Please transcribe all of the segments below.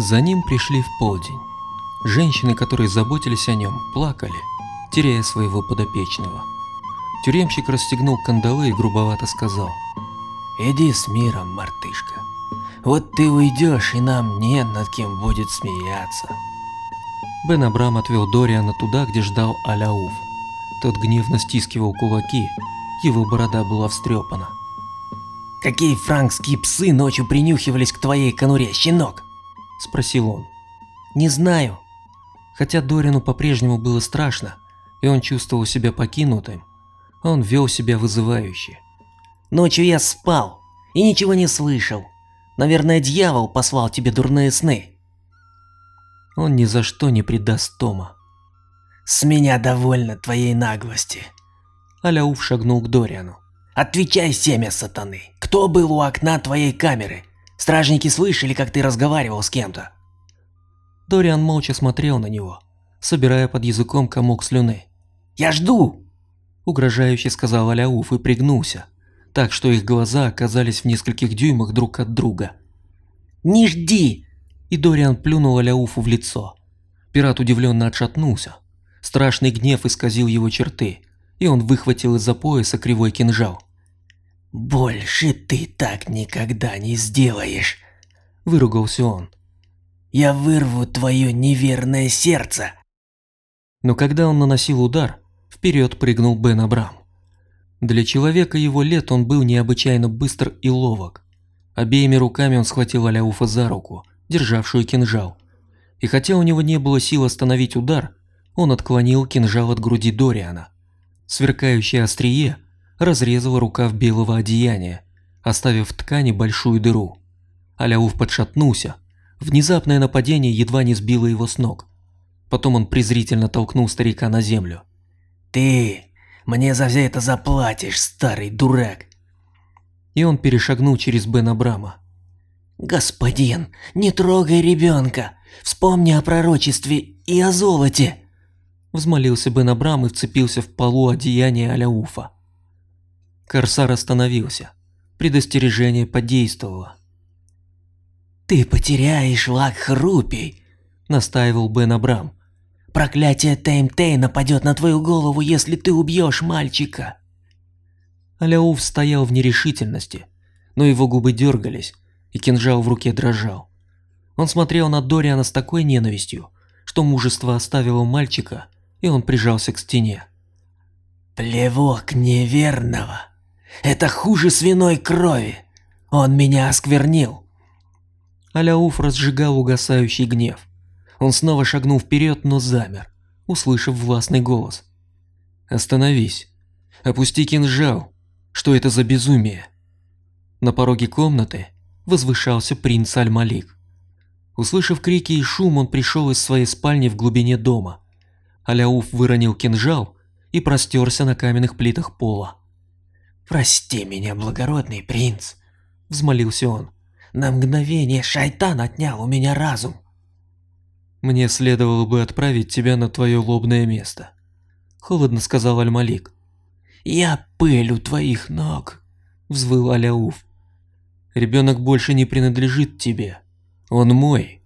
За ним пришли в полдень. Женщины, которые заботились о нем, плакали, теряя своего подопечного. Тюремщик расстегнул кандалы и грубовато сказал. «Иди с миром, мартышка. Вот ты уйдешь, и нам не над кем будет смеяться». Бен Абрам отвел Дориана туда, где ждал Аляуф. Тот гневно стискивал кулаки, его борода была встрепана. «Какие франкские псы ночью принюхивались к твоей конуре, щенок?» – спросил он. «Не знаю». Хотя Дориану по-прежнему было страшно, и он чувствовал себя покинутым, он вел себя вызывающе. «Ночью я спал и ничего не слышал. Наверное, дьявол послал тебе дурные сны». Он ни за что не предаст Тома. «С меня довольно твоей наглости». Аляуф шагнул к Дориану. «Отвечай, семя сатаны. Кто был у окна твоей камеры? Стражники слышали, как ты разговаривал с кем-то?» Дориан молча смотрел на него, собирая под языком комок слюны. «Я жду!» Угрожающе сказал Аляуф и пригнулся, так что их глаза оказались в нескольких дюймах друг от друга. «Не жди!» И Дориан плюнул Аляуфу в лицо. Пират удивленно отшатнулся. Страшный гнев исказил его черты, и он выхватил из-за пояса кривой кинжал. «Больше ты так никогда не сделаешь!» – выругался он. «Я вырву твое неверное сердце!» Но когда он наносил удар, вперед прыгнул Бен Абрам. Для человека его лет он был необычайно быстр и ловок. Обеими руками он схватил Аляуфа за руку, державшую кинжал. И хотя у него не было сил остановить удар, он отклонил кинжал от груди Дориана. Сверкающее острие разрезало рукав белого одеяния, оставив в ткани большую дыру. Аляуф подшатнулся. Внезапное нападение едва не сбило его с ног. Потом он презрительно толкнул старика на землю. «Ты мне за все это заплатишь, старый дурак!» И он перешагнул через Бен Абрама. «Господин, не трогай ребенка! Вспомни о пророчестве и о золоте!» Взмолился Бен Абрам и вцепился в полу одеяния Аляуфа. Корсар остановился. Предостережение подействовало. «Ты потеряешь лак хрупей», — настаивал Бен Абрам. «Проклятие Тейм-Тей нападет на твою голову, если ты убьешь мальчика». Аляуф стоял в нерешительности, но его губы дергались, и кинжал в руке дрожал. Он смотрел на Дориана с такой ненавистью, что мужество оставило мальчика, и он прижался к стене. «Плевок неверного! Это хуже свиной крови! Он меня осквернил!» Аляуф разжигал угасающий гнев. Он снова шагнул вперед, но замер, услышав властный голос. «Остановись! Опусти кинжал! Что это за безумие?» На пороге комнаты возвышался принц Аль-Малик. Услышав крики и шум, он пришел из своей спальни в глубине дома. Аляуф выронил кинжал и простерся на каменных плитах пола. «Прости меня, благородный принц», — взмолился он. «На мгновение шайтан отнял у меня разум». «Мне следовало бы отправить тебя на твое лобное место», — холодно сказал Аль-Малик. «Я пыль у твоих ног», — взвыл Аляуф. «Ребенок больше не принадлежит тебе. Он мой».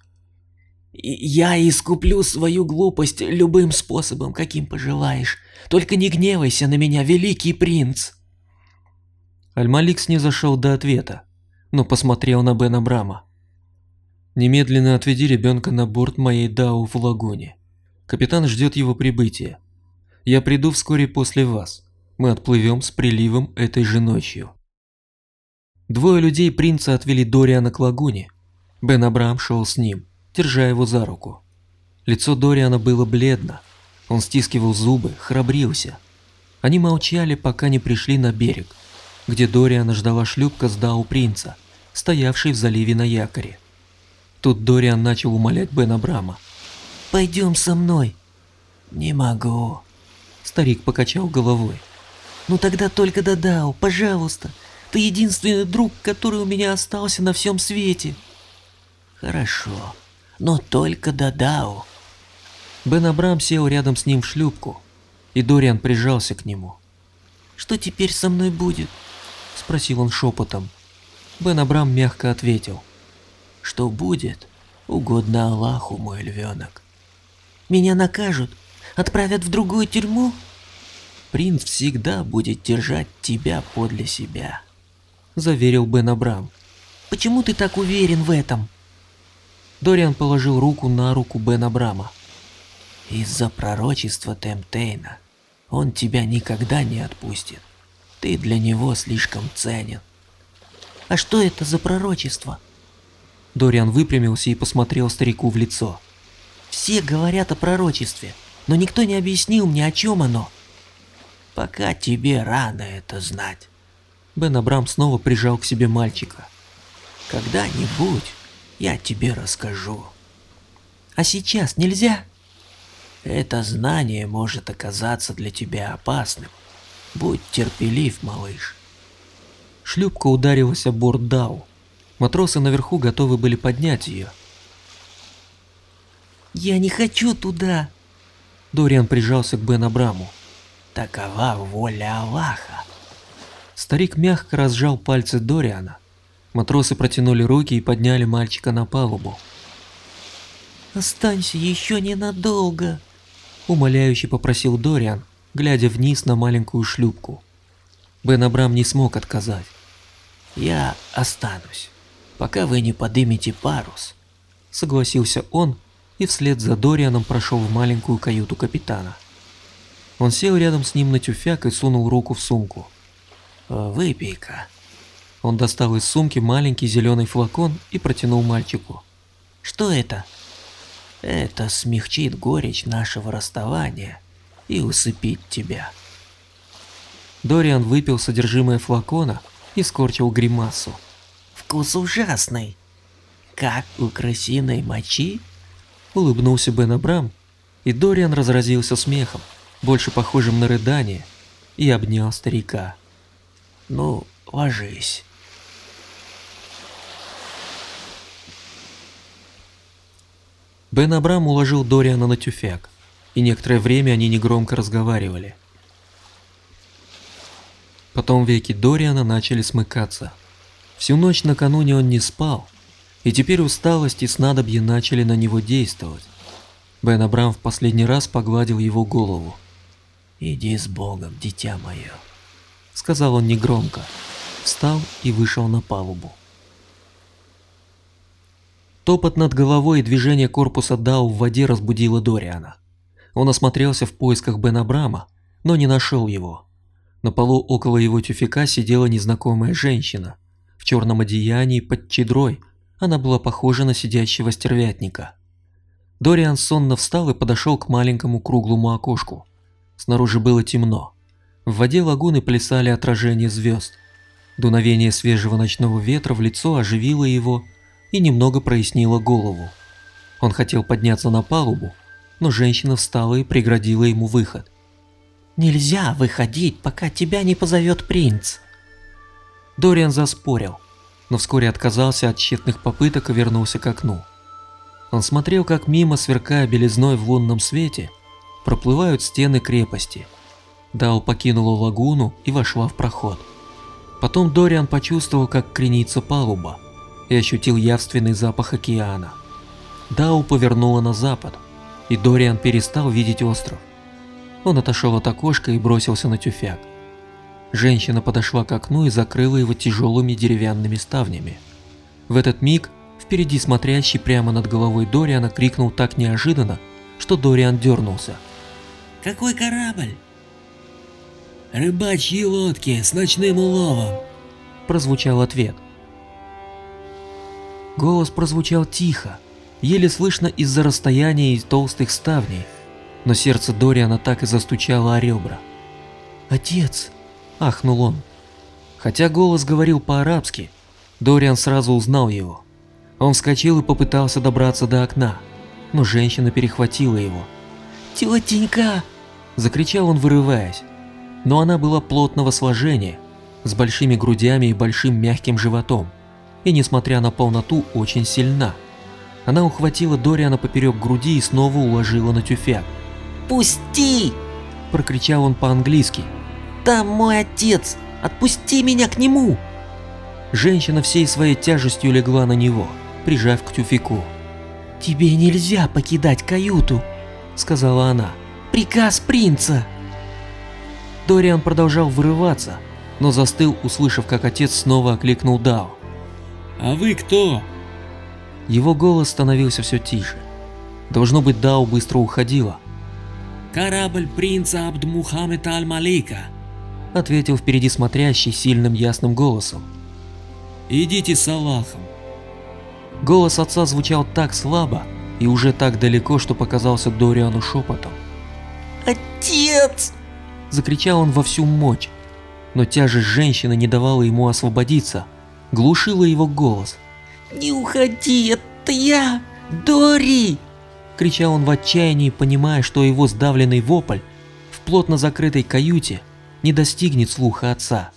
«Я искуплю свою глупость любым способом, каким пожелаешь. Только не гневайся на меня, великий принц». Аль-Малик снизошел до ответа, но посмотрел на Бена Брама. «Немедленно отведи ребенка на борт моей Дау в лагуне. Капитан ждет его прибытия. Я приду вскоре после вас. Мы отплывем с приливом этой же ночью». Двое людей принца отвели Дориана к лагуне. Бен Абрам шел с ним, держа его за руку. Лицо Дориана было бледно. Он стискивал зубы, храбрился. Они молчали, пока не пришли на берег, где Дориана ждала шлюпка с Дау принца, стоявшей в заливе на якоре. Тут Дориан начал умолять Бен Абрама. «Пойдем со мной». «Не могу». Старик покачал головой. «Ну тогда только до Дау, пожалуйста. Ты единственный друг, который у меня остался на всем свете». «Хорошо, но только до Дау». Бен Абрам сел рядом с ним в шлюпку, и Дориан прижался к нему. «Что теперь со мной будет?» – спросил он шепотом. Бен Абрам мягко ответил. «Что будет, Угодно Аллаху, мой львенок. Меня накажут? Отправят в другую тюрьму? Принц всегда будет держать тебя подле себя, заверил Бен Абрам. Почему ты так уверен в этом? Дориан положил руку на руку Бен Абрама. Из-за пророчества Темтейна он тебя никогда не отпустит. Ты для него слишком ценен. А что это за пророчество? Дориан выпрямился и посмотрел старику в лицо. Все говорят о пророчестве, но никто не объяснил мне, о чем оно. Пока тебе рано это знать. Бен Абрам снова прижал к себе мальчика. Когда-нибудь я тебе расскажу. А сейчас нельзя? Это знание может оказаться для тебя опасным. Будь терпелив, малыш. Шлюпка ударилась о борт Дау. Матросы наверху готовы были поднять ее. «Я не хочу туда!» Дориан прижался к Бен Абраму. «Такова воля Аллаха!» Старик мягко разжал пальцы Дориана. Матросы протянули руки и подняли мальчика на палубу. «Останься еще ненадолго!» Умоляюще попросил Дориан, глядя вниз на маленькую шлюпку. Бен Абрам не смог отказать. «Я останусь, пока вы не подымете парус», — согласился он и вслед за Дорианом прошел в маленькую каюту капитана. Он сел рядом с ним на тюфяк и сунул руку в сумку. «Выпей-ка». Он достал из сумки маленький зеленый флакон и протянул мальчику. «Что это?» «Это смягчит горечь нашего расставания и усыпит тебя». Дориан выпил содержимое флакона и скорчил гримасу. «Вкус ужасный. Как у крысиной мочи?» Улыбнулся Бен Абрам, и Дориан разразился смехом, больше похожим на рыдание, и обнял старика. «Ну, ложись». Бен Абрам уложил Дориана на тюфяк, и некоторое время они негромко разговаривали. Потом веки Дориана начали смыкаться. Всю ночь накануне он не спал, и теперь усталость и снадобье начали на него действовать. Бен Абрам в последний раз погладил его голову. «Иди с Богом, дитя мое», — сказал он негромко, встал и вышел на палубу. Топот над головой и движение корпуса Дау в воде разбудило Дориана. Он осмотрелся в поисках Бен Абрама, но не нашел его. На полу около его тюфяка сидела незнакомая женщина. В черном одеянии под чедрой она была похожа на сидящего стервятника. Дориан сонно встал и подошел к маленькому круглому окошку. Снаружи было темно. В воде лагуны плясали отражения звезд. Дуновение свежего ночного ветра в лицо оживило его и немного прояснило голову. Он хотел подняться на палубу, но женщина встала и преградила ему выход. «Нельзя выходить, пока тебя не позовет принц!» Дориан заспорил, но вскоре отказался от тщетных попыток и вернулся к окну. Он смотрел, как мимо, сверкая белизной в лунном свете, проплывают стены крепости. Дау покинула лагуну и вошла в проход. Потом Дориан почувствовал, как кренится палуба и ощутил явственный запах океана. Дау повернула на запад, и Дориан перестал видеть остров. Он отошел от окошка и бросился на тюфяк. Женщина подошла к окну и закрыла его тяжелыми деревянными ставнями. В этот миг впереди смотрящий прямо над головой Дориана крикнул так неожиданно, что Дориан дернулся. «Какой корабль?» «Рыбачьи лодки с ночным уловом», – прозвучал ответ. Голос прозвучал тихо, еле слышно из-за расстояния и толстых ставней, но сердце Дориана так и застучало о ребра. «Отец!» – ахнул он. Хотя голос говорил по-арабски, Дориан сразу узнал его. Он вскочил и попытался добраться до окна, но женщина перехватила его. «Тетенька!» – закричал он, вырываясь. Но она была плотного сложения, с большими грудями и большим мягким животом и, несмотря на полноту, очень сильна. Она ухватила Дориана поперек груди и снова уложила на тюфяк. «Пусти!» – прокричал он по-английски. «Там мой отец! Отпусти меня к нему!» Женщина всей своей тяжестью легла на него, прижав к тюфяку. «Тебе нельзя покидать каюту», — сказала она. «Приказ принца!» Дориан продолжал вырываться, но застыл, услышав, как отец снова окликнул Дао. «А вы кто?» Его голос становился все тише. Должно быть, Дао быстро уходила. «Корабль принца Абд-Мухаммеда Аль-Малика», — ответил впереди смотрящий сильным ясным голосом. «Идите с Аллахом». Голос отца звучал так слабо и уже так далеко, что показался Дориану шепотом. «Отец!» – закричал он во всю мощь, но тяжесть женщины не давала ему освободиться, глушила его голос. «Не уходи, это я, Дори!» – кричал он в отчаянии, понимая, что его сдавленный вопль в плотно закрытой каюте не достигнет слуха отца.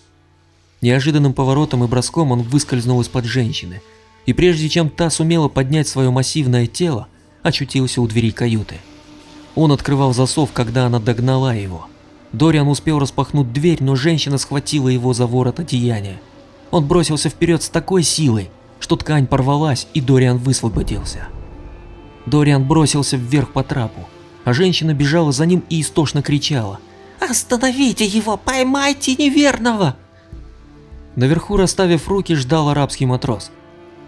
Неожиданным поворотом и броском он выскользнул из-под женщины – и прежде чем та сумела поднять свое массивное тело, очутился у двери каюты. Он открывал засов, когда она догнала его. Дориан успел распахнуть дверь, но женщина схватила его за ворот одеяния. Он бросился вперед с такой силой, что ткань порвалась, и Дориан высвободился. Дориан бросился вверх по трапу, а женщина бежала за ним и истошно кричала. «Остановите его! Поймайте неверного!» Наверху, расставив руки, ждал арабский матрос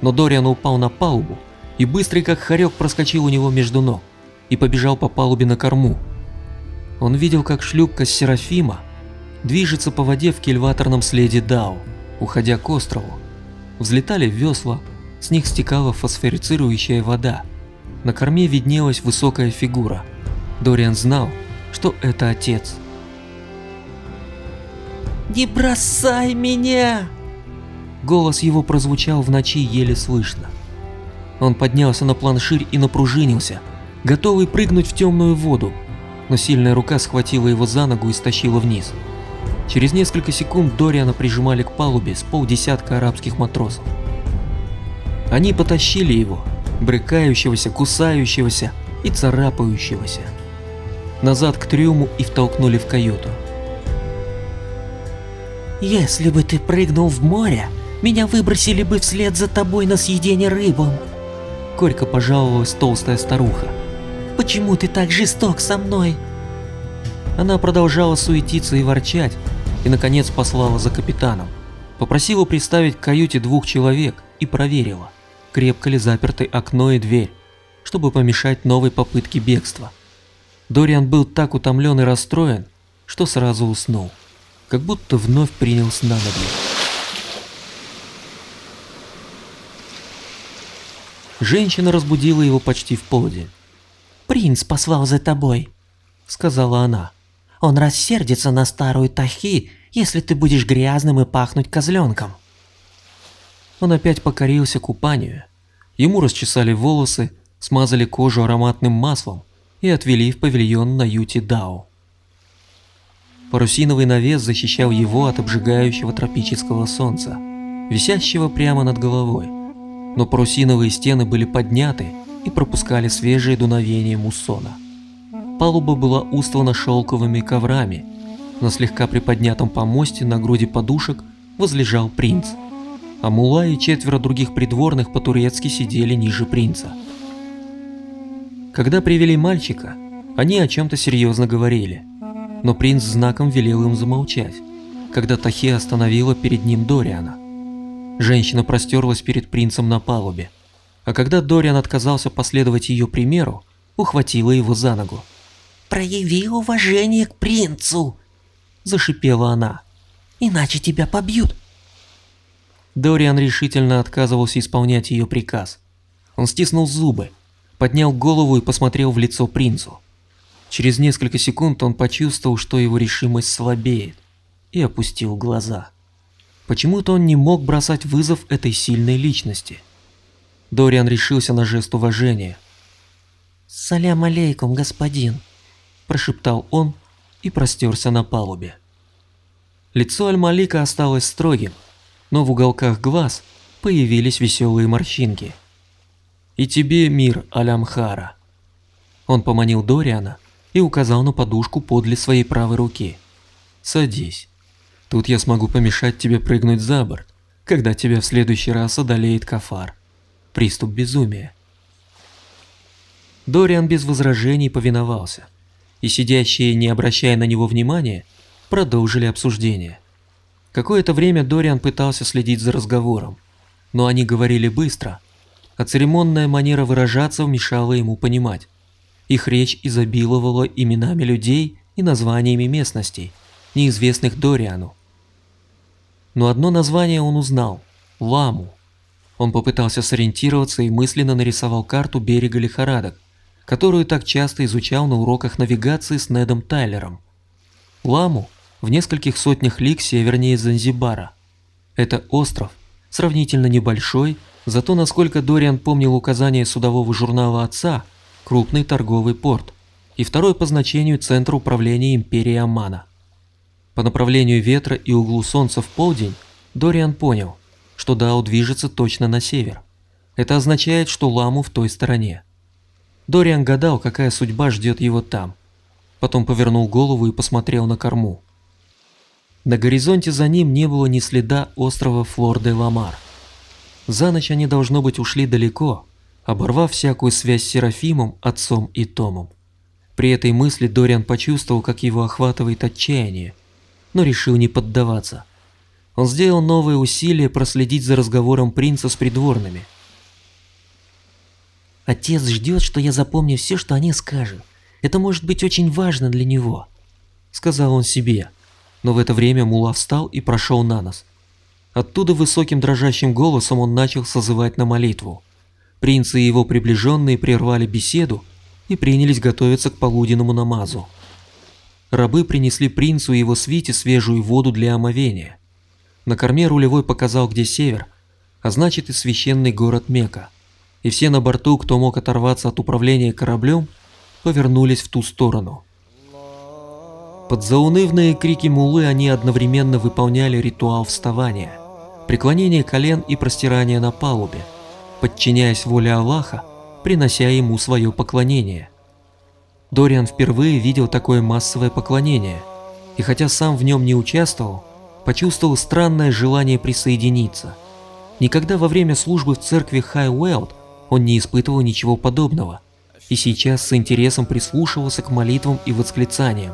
но Дориан упал на палубу и быстрый как хорек проскочил у него между ног и побежал по палубе на корму. Он видел, как шлюпка Серафима движется по воде в кильваторном следе Дау, уходя к острову. Взлетали весла, с них стекала фосфорицирующая вода. На корме виднелась высокая фигура. Дориан знал, что это отец. «Не бросай меня!» Голос его прозвучал в ночи еле слышно. Он поднялся на планширь и напружинился, готовый прыгнуть в темную воду, но сильная рука схватила его за ногу и стащила вниз. Через несколько секунд Дориана прижимали к палубе с полдесятка арабских матросов. Они потащили его, брыкающегося, кусающегося и царапающегося, назад к трюму и втолкнули в каюту. «Если бы ты прыгнул в море, меня выбросили бы вслед за тобой на съедение рыбам. Горько пожаловалась толстая старуха. Почему ты так жесток со мной? Она продолжала суетиться и ворчать, и наконец послала за капитаном. Попросила приставить к каюте двух человек и проверила, крепко ли заперты окно и дверь, чтобы помешать новой попытке бегства. Дориан был так утомлен и расстроен, что сразу уснул, как будто вновь принял снадобье. Женщина разбудила его почти в полдень. «Принц послал за тобой», — сказала она. «Он рассердится на старую Тахи, если ты будешь грязным и пахнуть козленком». Он опять покорился купанию. Ему расчесали волосы, смазали кожу ароматным маслом и отвели в павильон на юте Дао. Парусиновый навес защищал его от обжигающего тропического солнца, висящего прямо над головой но парусиновые стены были подняты и пропускали свежее дуновение муссона. Палуба была устлана шелковыми коврами. На слегка приподнятом помосте на груди подушек возлежал принц, а Мула и четверо других придворных по-турецки сидели ниже принца. Когда привели мальчика, они о чем-то серьезно говорили, но принц знаком велел им замолчать, когда Тахи остановила перед ним Дориана. Женщина простерлась перед принцем на палубе, а когда Дориан отказался последовать ее примеру, ухватила его за ногу. «Прояви уважение к принцу!» – зашипела она. «Иначе тебя побьют!» Дориан решительно отказывался исполнять ее приказ. Он стиснул зубы, поднял голову и посмотрел в лицо принцу. Через несколько секунд он почувствовал, что его решимость слабеет, и опустил глаза. Почему-то он не мог бросать вызов этой сильной личности. Дориан решился на жест уважения. «Салям алейкум, господин», – прошептал он и простерся на палубе. Лицо Аль-Малика осталось строгим, но в уголках глаз появились веселые морщинки. «И тебе мир, Алямхара». Он поманил Дориана и указал на подушку подле своей правой руки. «Садись». Тут я смогу помешать тебе прыгнуть за борт, когда тебя в следующий раз одолеет кафар. Приступ безумия. Дориан без возражений повиновался, и сидящие, не обращая на него внимания, продолжили обсуждение. Какое-то время Дориан пытался следить за разговором, но они говорили быстро, а церемонная манера выражаться мешала ему понимать. Их речь изобиловала именами людей и названиями местностей, неизвестных Дориану. Но одно название он узнал – Ламу. Он попытался сориентироваться и мысленно нарисовал карту берега лихорадок, которую так часто изучал на уроках навигации с Недом Тайлером. Ламу в нескольких сотнях лиг севернее Занзибара. Это остров, сравнительно небольшой, зато, насколько Дориан помнил указания судового журнала отца, крупный торговый порт и второй по значению центр управления империи Амана. По направлению ветра и углу солнца в полдень Дориан понял, что Дау движется точно на север. Это означает, что Ламу в той стороне. Дориан гадал, какая судьба ждет его там. Потом повернул голову и посмотрел на корму. На горизонте за ним не было ни следа острова Флор-де-Ламар. За ночь они, должно быть, ушли далеко, оборвав всякую связь с Серафимом, отцом и Томом. При этой мысли Дориан почувствовал, как его охватывает отчаяние, но решил не поддаваться. Он сделал новые усилия проследить за разговором принца с придворными. «Отец ждет, что я запомню все, что они скажут. Это может быть очень важно для него», — сказал он себе но в это время Мула встал и прошел на нас. Оттуда высоким дрожащим голосом он начал созывать на молитву. Принцы и его приближенные прервали беседу и принялись готовиться к полуденному намазу. Рабы принесли принцу и его свите свежую воду для омовения. На корме рулевой показал, где север, а значит и священный город Мека. И все на борту, кто мог оторваться от управления кораблем, повернулись в ту сторону. Под заунывные крики мулы они одновременно выполняли ритуал вставания, преклонение колен и простирание на палубе, подчиняясь воле Аллаха, принося ему свое поклонение. Дориан впервые видел такое массовое поклонение, и хотя сам в нем не участвовал, почувствовал странное желание присоединиться. Никогда во время службы в церкви Хайуэлд он не испытывал ничего подобного, и сейчас с интересом прислушивался к молитвам и восклицаниям,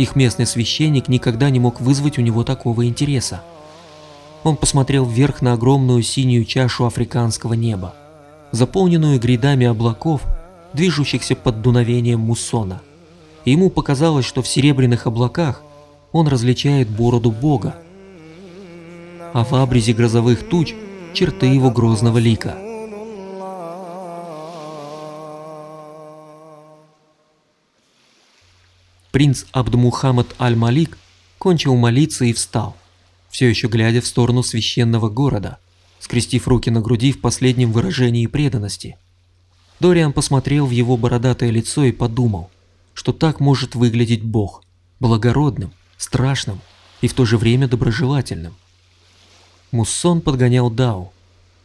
их местный священник никогда не мог вызвать у него такого интереса. Он посмотрел вверх на огромную синюю чашу африканского неба, заполненную грядами облаков, движущихся под дуновением муссона. Ему показалось, что в серебряных облаках он различает бороду Бога, а в абрезе грозовых туч черты его грозного лика. Принц Абдмухаммад Аль-Малик кончил молиться и встал, все еще глядя в сторону священного города, скрестив руки на груди в последнем выражении преданности. Дориан посмотрел в его бородатое лицо и подумал, что так может выглядеть Бог, благородным, страшным и в то же время доброжелательным. Муссон подгонял Дау.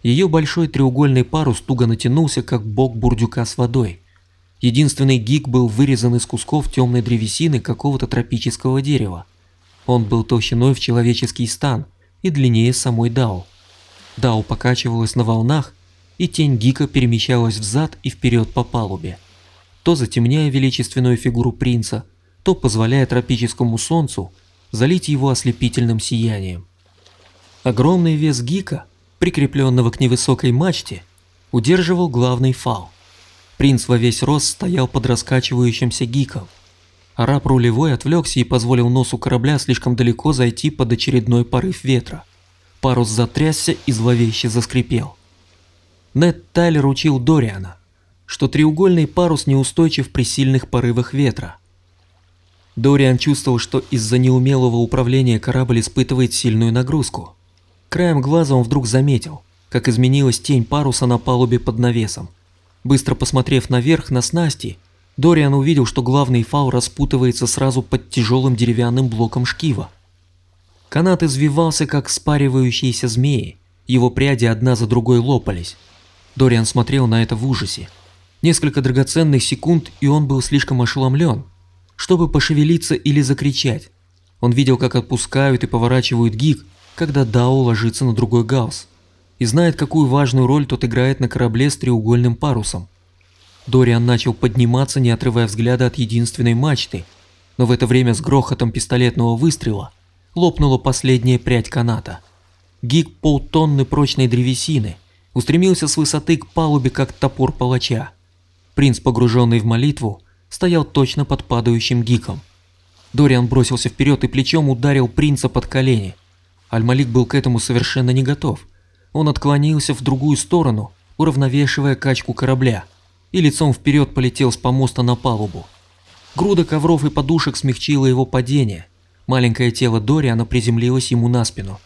Ее большой треугольный парус туго натянулся, как бок бурдюка с водой – Единственный гик был вырезан из кусков темной древесины какого-то тропического дерева. Он был толщиной в человеческий стан и длиннее самой Дао. Дао покачивалась на волнах, и тень гика перемещалась взад и вперед по палубе, то затемняя величественную фигуру принца, то позволяя тропическому солнцу залить его ослепительным сиянием. Огромный вес гика, прикрепленного к невысокой мачте, удерживал главный фал. Принц во весь рост стоял под раскачивающимся гиком. Араб рулевой отвлекся и позволил носу корабля слишком далеко зайти под очередной порыв ветра. Парус затрясся и зловеще заскрипел. Нед Тайлер учил Дориана, что треугольный парус неустойчив при сильных порывах ветра. Дориан чувствовал, что из-за неумелого управления корабль испытывает сильную нагрузку. Краем глаза он вдруг заметил, как изменилась тень паруса на палубе под навесом. Быстро посмотрев наверх на снасти, Дориан увидел, что главный фал распутывается сразу под тяжелым деревянным блоком шкива. Канат извивался, как спаривающиеся змеи, его пряди одна за другой лопались. Дориан смотрел на это в ужасе. Несколько драгоценных секунд, и он был слишком ошеломлен, чтобы пошевелиться или закричать. Он видел, как отпускают и поворачивают гиг, когда Дао ложится на другой гаусс и знает, какую важную роль тот играет на корабле с треугольным парусом. Дориан начал подниматься, не отрывая взгляда от единственной мачты, но в это время с грохотом пистолетного выстрела лопнула последняя прядь каната. Гик полтонны прочной древесины устремился с высоты к палубе, как топор палача. Принц, погруженный в молитву, стоял точно под падающим гиком. Дориан бросился вперед и плечом ударил принца под колени. Аль-Малик был к этому совершенно не готов. Он отклонился в другую сторону, уравновешивая качку корабля, и лицом вперед полетел с помоста на палубу. Груда ковров и подушек смягчила его падение. Маленькое тело Дориана приземлилось ему на спину.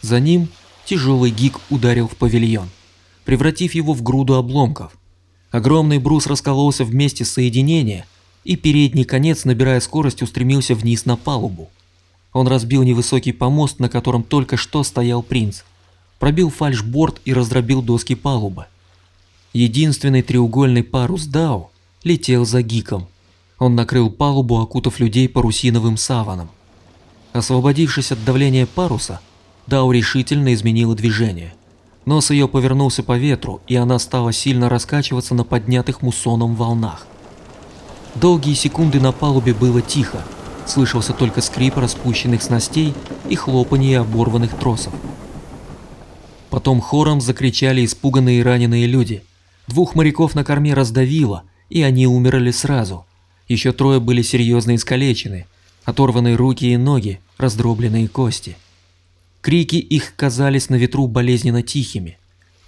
За ним тяжелый гик ударил в павильон, превратив его в груду обломков. Огромный брус раскололся в месте соединения, и передний конец, набирая скорость, устремился вниз на палубу. Он разбил невысокий помост, на котором только что стоял принц, пробил фальшборд и раздробил доски палубы. Единственный треугольный парус Дау летел за гиком. Он накрыл палубу, окутав людей парусиновым саваном. Освободившись от давления паруса, Дау решительно изменила движение. Нос ее повернулся по ветру, и она стала сильно раскачиваться на поднятых муссоном волнах. Долгие секунды на палубе было тихо, слышался только скрип распущенных снастей и хлопанье оборванных тросов. Потом хором закричали испуганные и раненые люди. Двух моряков на корме раздавило, и они умерли сразу. Еще трое были серьезно искалечены, оторванные руки и ноги, раздробленные кости. Крики их казались на ветру болезненно тихими.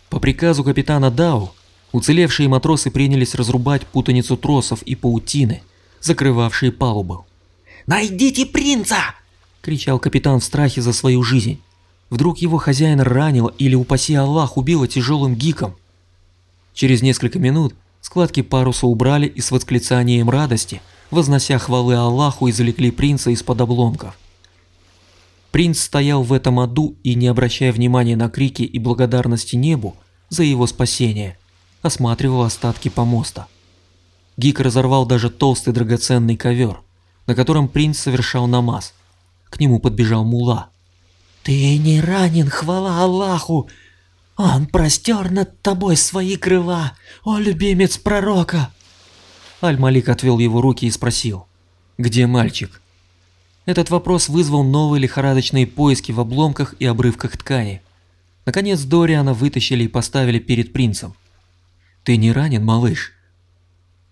По приказу капитана Дау, уцелевшие матросы принялись разрубать путаницу тросов и паутины, закрывавшие палубу. «Найдите принца!» – кричал капитан в страхе за свою жизнь. Вдруг его хозяин ранило или, упаси Аллах, убило тяжелым гиком. Через несколько минут складки паруса убрали и с восклицанием радости, вознося хвалы Аллаху, извлекли принца из-под обломков. Принц стоял в этом аду и, не обращая внимания на крики и благодарности небу за его спасение, осматривал остатки помоста. Гик разорвал даже толстый драгоценный ковер, на котором принц совершал намаз. К нему подбежал мула. «Ты не ранен, хвала Аллаху! Он простер над тобой свои крыла, о любимец пророка!» Аль-Малик отвел его руки и спросил, «Где мальчик?» Этот вопрос вызвал новые лихорадочные поиски в обломках и обрывках ткани. Наконец Дориана вытащили и поставили перед принцем. «Ты не ранен, малыш?»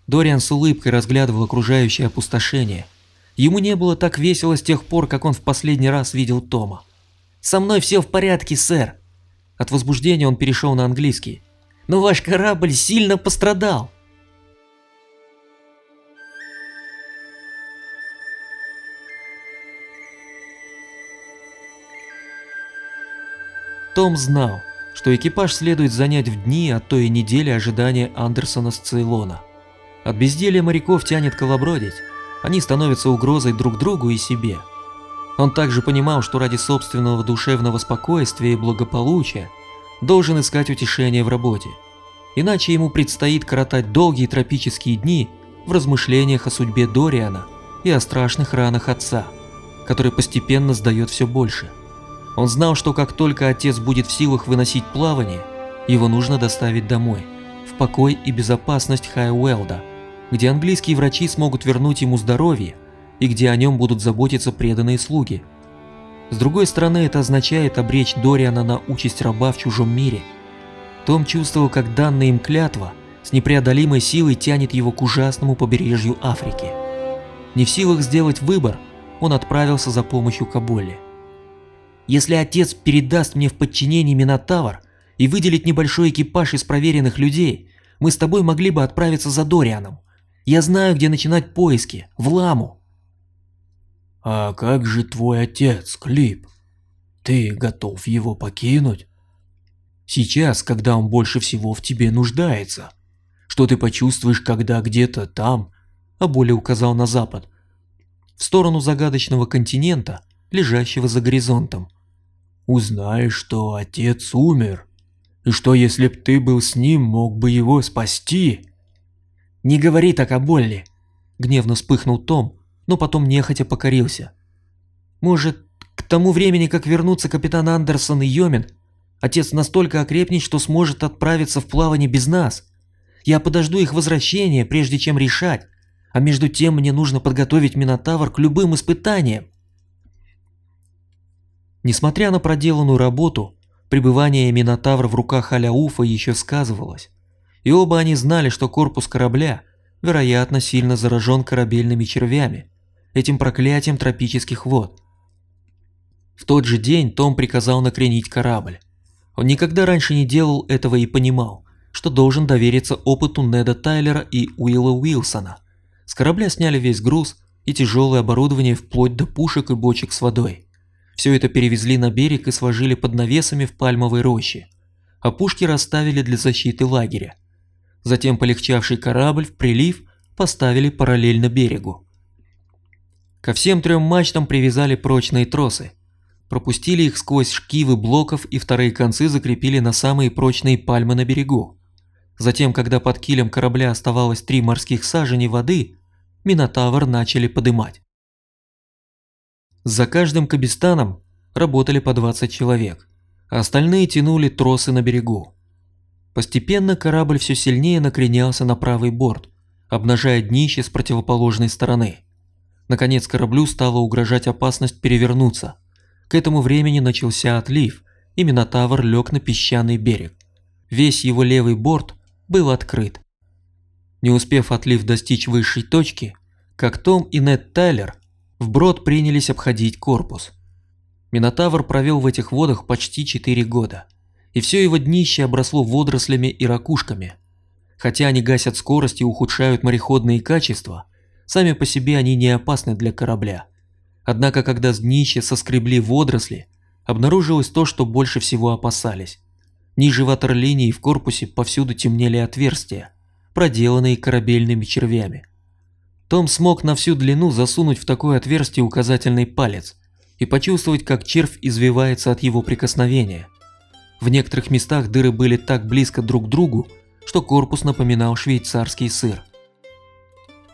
Дориан с улыбкой разглядывал окружающее опустошение. Ему не было так весело с тех пор, как он в последний раз видел Тома. «Со мной все в порядке, сэр!» От возбуждения он перешел на английский. «Но ваш корабль сильно пострадал!» Том знал, что экипаж следует занять в дни, а то и недели ожидания Андерсона с Цейлона. От безделья моряков тянет колобродить, они становятся угрозой друг другу и себе. Он также понимал, что ради собственного душевного спокойствия и благополучия должен искать утешение в работе, иначе ему предстоит коротать долгие тропические дни в размышлениях о судьбе Дориана и о страшных ранах отца, который постепенно сдает все больше. Он знал, что как только отец будет в силах выносить плавание, его нужно доставить домой, в покой и безопасность Хайуэлда, где английские врачи смогут вернуть ему здоровье и где о нем будут заботиться преданные слуги. С другой стороны, это означает обречь Дориана на участь раба в чужом мире. Том чувствовал, как данная им клятва с непреодолимой силой тянет его к ужасному побережью Африки. Не в силах сделать выбор, он отправился за помощью к Аболе. Если отец передаст мне в подчинение Минотавр и выделит небольшой экипаж из проверенных людей, мы с тобой могли бы отправиться за Дорианом. Я знаю, где начинать поиски, в Ламу. А как же твой отец, Клип? Ты готов его покинуть? Сейчас, когда он больше всего в тебе нуждается. Что ты почувствуешь, когда где-то там, а более указал на запад, в сторону загадочного континента, лежащего за горизонтом. Узнаешь, что отец умер, и что если б ты был с ним, мог бы его спасти. Не говори так о Болли, гневно вспыхнул Том, но потом нехотя покорился. Может, к тому времени, как вернутся капитан Андерсон и Йомин, отец настолько окрепнет, что сможет отправиться в плавание без нас. Я подожду их возвращения, прежде чем решать. А между тем мне нужно подготовить Минотавр к любым испытаниям. Несмотря на проделанную работу, пребывание Минотавра в руках Аляуфа еще сказывалось. И оба они знали, что корпус корабля, вероятно, сильно заражен корабельными червями, этим проклятием тропических вод. В тот же день Том приказал накренить корабль. Он никогда раньше не делал этого и понимал, что должен довериться опыту Неда Тайлера и Уилла Уилсона. С корабля сняли весь груз и тяжелое оборудование вплоть до пушек и бочек с водой. Все это перевезли на берег и сложили под навесами в пальмовой роще, а пушки расставили для защиты лагеря. Затем полегчавший корабль в прилив поставили параллельно берегу. Ко всем трем мачтам привязали прочные тросы, пропустили их сквозь шкивы блоков и вторые концы закрепили на самые прочные пальмы на берегу. Затем, когда под килем корабля оставалось три морских сажени воды, Минотавр начали подымать. За каждым кабистаном работали по 20 человек, а остальные тянули тросы на берегу. Постепенно корабль все сильнее накренялся на правый борт, обнажая днище с противоположной стороны. Наконец кораблю стала угрожать опасность перевернуться. К этому времени начался отлив, и Минотавр лег на песчаный берег. Весь его левый борт был открыт. Не успев отлив достичь высшей точки, как Том и Нед Тайлер вброд принялись обходить корпус. Минотавр провел в этих водах почти 4 года, и все его днище обросло водорослями и ракушками. Хотя они гасят скорость и ухудшают мореходные качества, сами по себе они не опасны для корабля. Однако, когда с днища соскребли водоросли, обнаружилось то, что больше всего опасались. Ниже ватерлинии в корпусе повсюду темнели отверстия, проделанные корабельными червями. Том смог на всю длину засунуть в такое отверстие указательный палец и почувствовать, как червь извивается от его прикосновения. В некоторых местах дыры были так близко друг к другу, что корпус напоминал швейцарский сыр.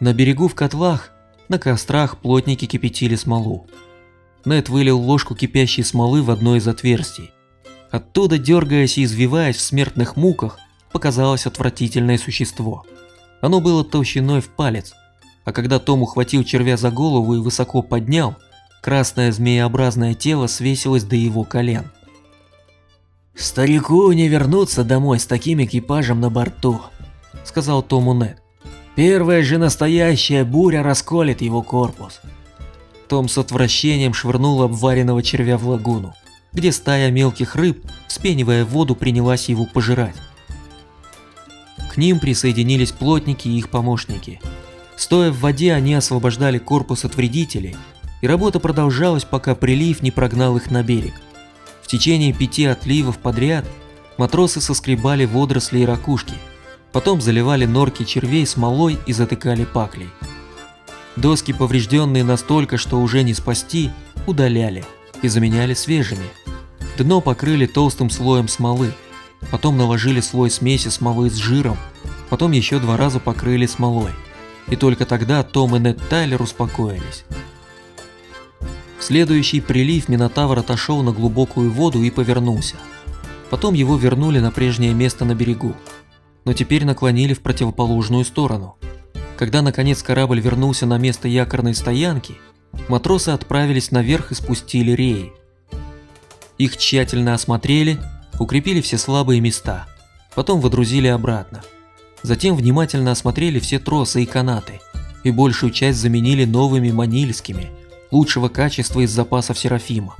На берегу в котлах, на кострах плотники кипятили смолу. Нед вылил ложку кипящей смолы в одно из отверстий. Оттуда, дергаясь и извиваясь в смертных муках, показалось отвратительное существо. Оно было толщиной в палец, а когда Том ухватил червя за голову и высоко поднял, красное змееобразное тело свесилось до его колен. «Старику не вернуться домой с таким экипажем на борту», — сказал Тому Нед. «Первая же настоящая буря расколет его корпус». Том с отвращением швырнул обваренного червя в лагуну, где стая мелких рыб, вспенивая воду, принялась его пожирать. К ним присоединились плотники и их помощники — Стоя в воде, они освобождали корпус от вредителей, и работа продолжалась, пока прилив не прогнал их на берег. В течение пяти отливов подряд матросы соскребали водоросли и ракушки, потом заливали норки червей смолой и затыкали паклей. Доски, поврежденные настолько, что уже не спасти, удаляли и заменяли свежими. Дно покрыли толстым слоем смолы, потом наложили слой смеси смолы с жиром, потом еще два раза покрыли смолой и только тогда Том и Нед Тайлер успокоились. В следующий прилив Минотавр отошел на глубокую воду и повернулся. Потом его вернули на прежнее место на берегу, но теперь наклонили в противоположную сторону. Когда наконец корабль вернулся на место якорной стоянки, матросы отправились наверх и спустили реи. Их тщательно осмотрели, укрепили все слабые места, потом водрузили обратно. Затем внимательно осмотрели все тросы и канаты, и большую часть заменили новыми манильскими, лучшего качества из запасов Серафима.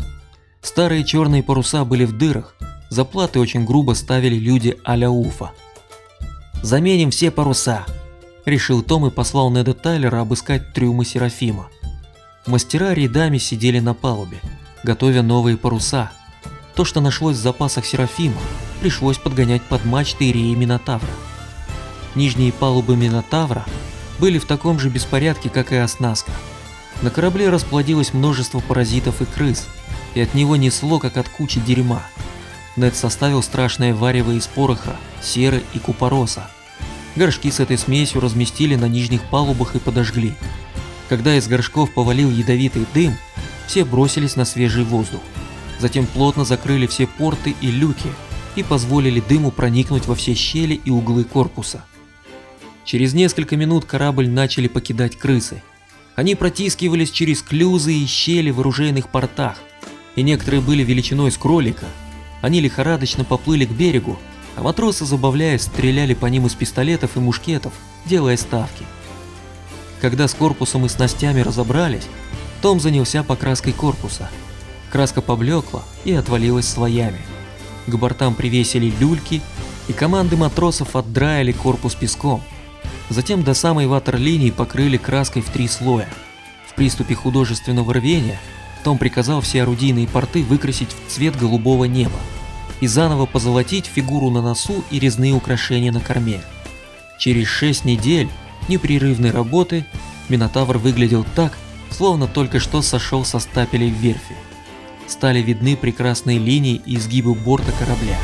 Старые черные паруса были в дырах, заплаты очень грубо ставили люди а-ля Уфа. «Заменим все паруса», – решил Том и послал Неда Тайлера обыскать трюмы Серафима. Мастера рядами сидели на палубе, готовя новые паруса. То, что нашлось в запасах Серафима, пришлось подгонять под мачты и реи Минотавра. Нижние палубы Минотавра были в таком же беспорядке, как и оснастка. На корабле расплодилось множество паразитов и крыс, и от него несло, как от кучи дерьма. Нед составил страшное варево из пороха, серы и купороса. Горшки с этой смесью разместили на нижних палубах и подожгли. Когда из горшков повалил ядовитый дым, все бросились на свежий воздух. Затем плотно закрыли все порты и люки и позволили дыму проникнуть во все щели и углы корпуса. Через несколько минут корабль начали покидать крысы. Они протискивались через клюзы и щели в оружейных портах, и некоторые были величиной с кролика. Они лихорадочно поплыли к берегу, а матросы, забавляясь, стреляли по ним из пистолетов и мушкетов, делая ставки. Когда с корпусом и снастями разобрались, том занялся покраской корпуса. Краска поблекла и отвалилась слоями. К бортам привесили люльки, и команды матросов отдраили корпус песком. Затем до самой ватерлинии покрыли краской в три слоя. В приступе художественного рвения том приказал все орудийные порты выкрасить в цвет голубого неба и заново позолотить фигуру на носу и резные украшения на корме. Через шесть недель непрерывной работы Минотавр выглядел так, словно только что сошел со стапелей в верфи. Стали видны прекрасные линии и изгибы борта корабля.